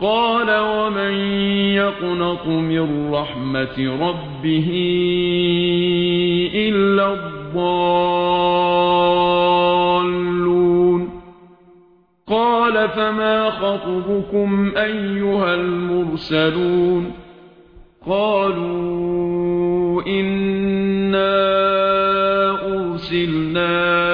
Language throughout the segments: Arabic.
قال ومن يقنط من رحمة ربه إلا الضالون قال فما خطبكم أيها المرسلون قالوا إنا أرسلنا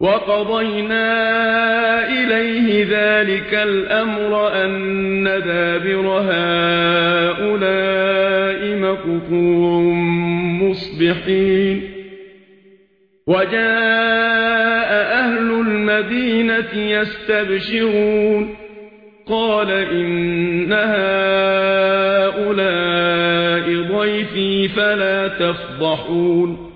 وَقَضَيْنَا إِلَيْهِ ذَلِكَ الْأَمْرَ أَنَّ دَابِرَ هَؤُلَاءِ مَقْطُوعٌ مُصْبِحِينَ. وَجَاءَ أَهْلُ الْمَدِينَةِ يَسْتَبْشِرُونَ. قَالَ إِنَّ هَؤُلَاءِ ضَيْفِي فَلَا تَفْضَحُونِ.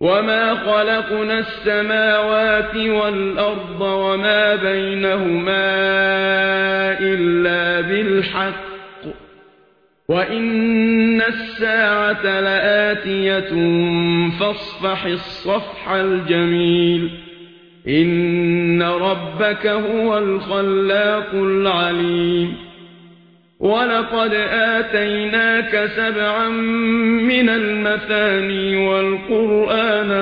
وما خلقنا السماوات والأرض وما بينهما إلا بالحق وَإِنَّ السَّاعَةَ لَآتِيَةٌ فَاصْفَحِ الصَّفْحَ الْجَمِيلَ إِنَّ رَبَّكَ هُوَ الْخَلَّاقُ الْعَلِيمُ وَلَقَدْ آتَيْنَاكَ سَبْعًا مِنَ الْمَثَانِي وَالْقُرْآنِ